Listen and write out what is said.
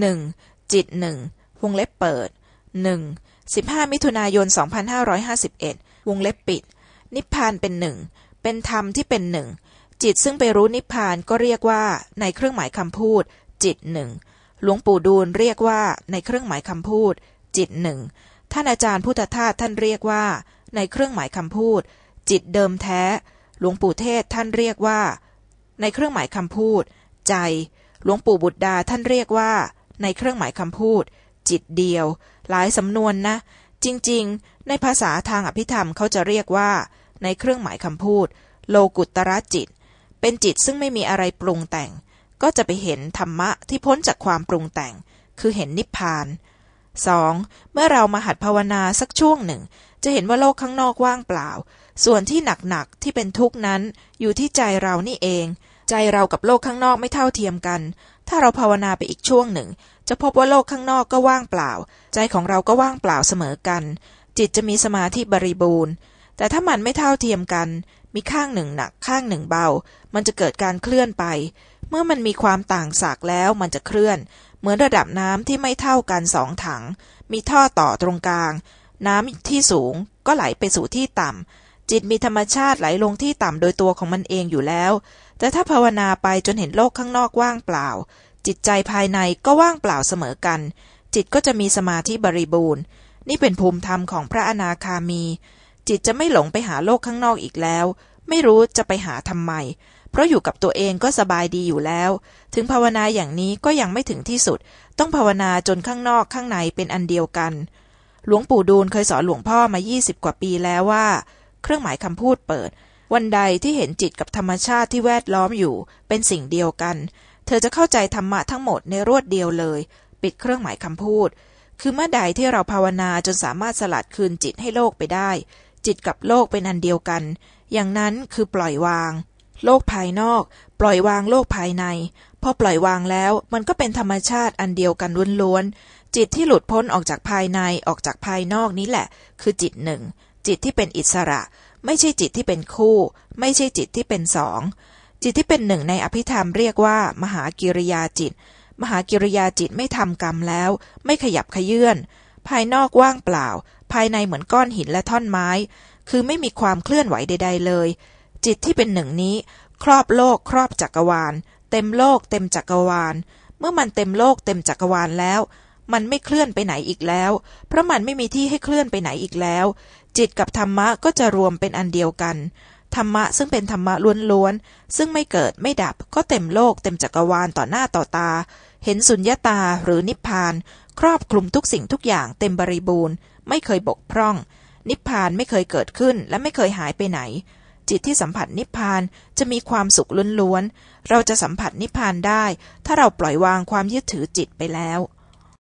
หนึ่งจิตหนึ่งวงเล็บเปิดหนึ่งสิบห้ามิถุนายนสองพันห้าร้อยห้าสิบเอ็ดวงเล็บปิด นิพพานเป็นหนึ่งเป็นธรรมที่เป็นหนึ่งจิตซึ่งไปรู้นิพพานก็เรียกว่าในเครื่องหมายคำพูด จิตหนึ่งหลวงปู่ดูลเรียกว่าในเครื่องหมายคำพูด จิตหนึ่งท่านอาจารย์พุทธทาสท่านเรียกว่า ในเครื่องหมายคำพูด จิตเดิมแท้ หลวงปู่เทศท่านเรียกว่า ในเครื่องหมายคำพูด ใจ หลวงปู่บุตรดาท่านเรียกว่า ในเครื่องหมายคำพูด จิตเดียว หลายสำนวนนะ จริง ๆ ในภาษาทางอภิธรรมเขาจะเรียกว่า ในเครื่องหมายคำพูด โลกุตตรจิต เป็นจิตซึ่งไม่มีอะไรปรุงแต่ง ก็จะไปเห็นธรรมะที่พ้นจากความปรุงแต่ง คือเห็นนิพพาน 2. เมื่อเรามาหัดภาวนาสักช่วงหนึ่ง จะเห็นว่าโลกข้างนอกว่างเปล่า ส่วนที่หนักๆที่เป็นทุกข์นั้นอยู่ที่ใจเรานี่เอง ใจเรากับโลกข้างนอกไม่เท่าเทียมกัน ถ้าเราภาวนาไปอีกช่วงหนึ่ง จะพบว่าโลกข้างนอกก็ว่างเปล่า ใจของเราก็ว่างเปล่าเสมอกัน จิตจะมีสมาธิบริบูรณ์ แต่ถ้ามันไม่เท่าเทียมกัน มีข้างหนึ่งหนักข้างหนึ่งเบา มันจะเกิดการเคลื่อนไป เมื่อมันมีความต่างศักแล้วมันจะเคลื่อน เหมือนระดับน้ำที่ไม่เท่ากันสองถัง มีท่อต่อตรงกลาง น้ำที่สูงก็ไหลไปสู่ที่ต่ำ จิตมีธรรมชาติไหลลงที่ต่ำโดยตัวของมันเองอยู่แล้ว แต่ถ้าภาวนาไปจนเห็นโลกข้างนอกว่างเปล่า จิตใจภายในก็ว่างเปล่าเสมอกัน จิตก็จะมีสมาธิบริบูรณ์ นี่เป็นภูมิธรรมของพระอนาคามี จิตจะไม่หลงไปหาโลกข้างนอกอีกแล้ว ไม่รู้จะไปหาทำไม เพราะอยู่กับตัวเองก็สบายดีอยู่แล้ว ถึงภาวนาอย่างนี้ก็ยังไม่ถึงที่สุด ต้องภาวนาจนข้างนอกข้างในเป็นอันเดียวกัน หลวงปู่ดูลเคยสอนหลวงพ่อมา 20 กว่าปีแล้วว่า เครื่องหมายคำพูดเปิด วันใดที่เห็นจิตกับธรรมชาติที่แวดล้อมอยู่ เป็นสิ่งเดียวกัน เธอจะเข้าใจธรรมะทั้งหมดในรวดเดียวเลย ปิดเครื่องหมายคำพูด คือเมื่อใดที่เราภาวนาจนสามารถสลัดคืนจิตให้โลกไปได้ จิตกับโลกเป็นอันเดียวกัน อย่างนั้นคือปล่อยวาง โลกภายนอก ปล่อยวางโลกภายใน พอปล่อยวางแล้วมันก็เป็นธรรมชาติอันเดียวกันล้วนๆจิตที่หลุดพ้นออกจากภายในออกจากภายนอกนี้แหละ คือจิตหนึ่ง จิตที่เป็นอิสระ ไม่ใช่จิตที่เป็นคู่ ไม่ใช่จิตที่เป็นสองจิตที่เป็นหนึ่งในอภิธรรมเรียกว่า มหากิริยาจิต มหากิริยาจิตไม่ทำกรรมแล้ว ไม่ขยับขยื่นภายนอกว่างเปล่า ภายในเหมือนก้อนหินและท่อนไม้ คือไม่มีความเคลื่อนไหวใด ๆ เลย จิตที่เป็นหนึ่งนี้ ครอบโลกครอบจักรวาล เต็มโลกเต็มจักรวาล เมื่อมันเต็มโลกเต็มจักรวาลแล้ว มันไม่เคลื่อนไปไหนอีกแล้ว เพราะมันไม่มีที่ให้เคลื่อนไปไหนอีกแล้ว จิตกับธรรมะก็จะรวมเป็นอันเดียวกัน ธรรมะซึ่งเป็นธรรมะล้วนๆ ซึ่งไม่เกิดไม่ดับก็เต็มโลกเต็มจักรวาลต่อหน้าต่อตา เห็นสุญญตาหรือนิพพาน ครอบคลุมทุกสิ่งทุกอย่างเต็มบริบูรณ์ ไม่เคยบกพร่อง นิพพานไม่เคยเกิดขึ้นและไม่เคยหายไปไหน จิตที่สัมผัสนิพพานจะมีความสุขล้วนๆ เราจะสัมผัสนิพพานได้ ถ้าเราปล่อยวางความยึดถือจิตไปแล้ว